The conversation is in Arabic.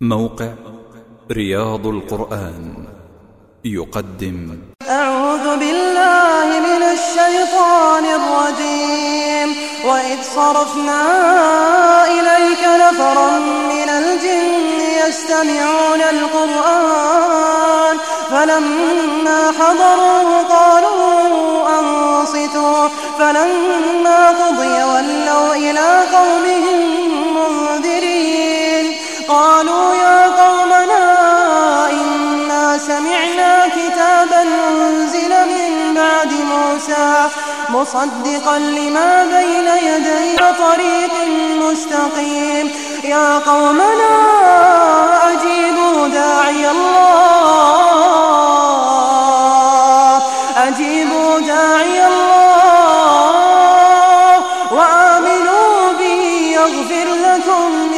موقع رياض القرآن يقدم. أعوذ بالله من الشيطان الرجيم. وإذ صرفنا إليك نفرا من الجن يستمعون القرآن فلما حضروا قالوا أنصتوا فلما قضي ولوا إلى منذرين قالوا يا قومنا إنا سمعنا كتابا أنزل من بعد موسى مصدقا لما بين يديه طريق مستقيم. يا قومنا أجيبوا داعي الله أجيبوا داعي الله وآمنوا به يغفر لكم من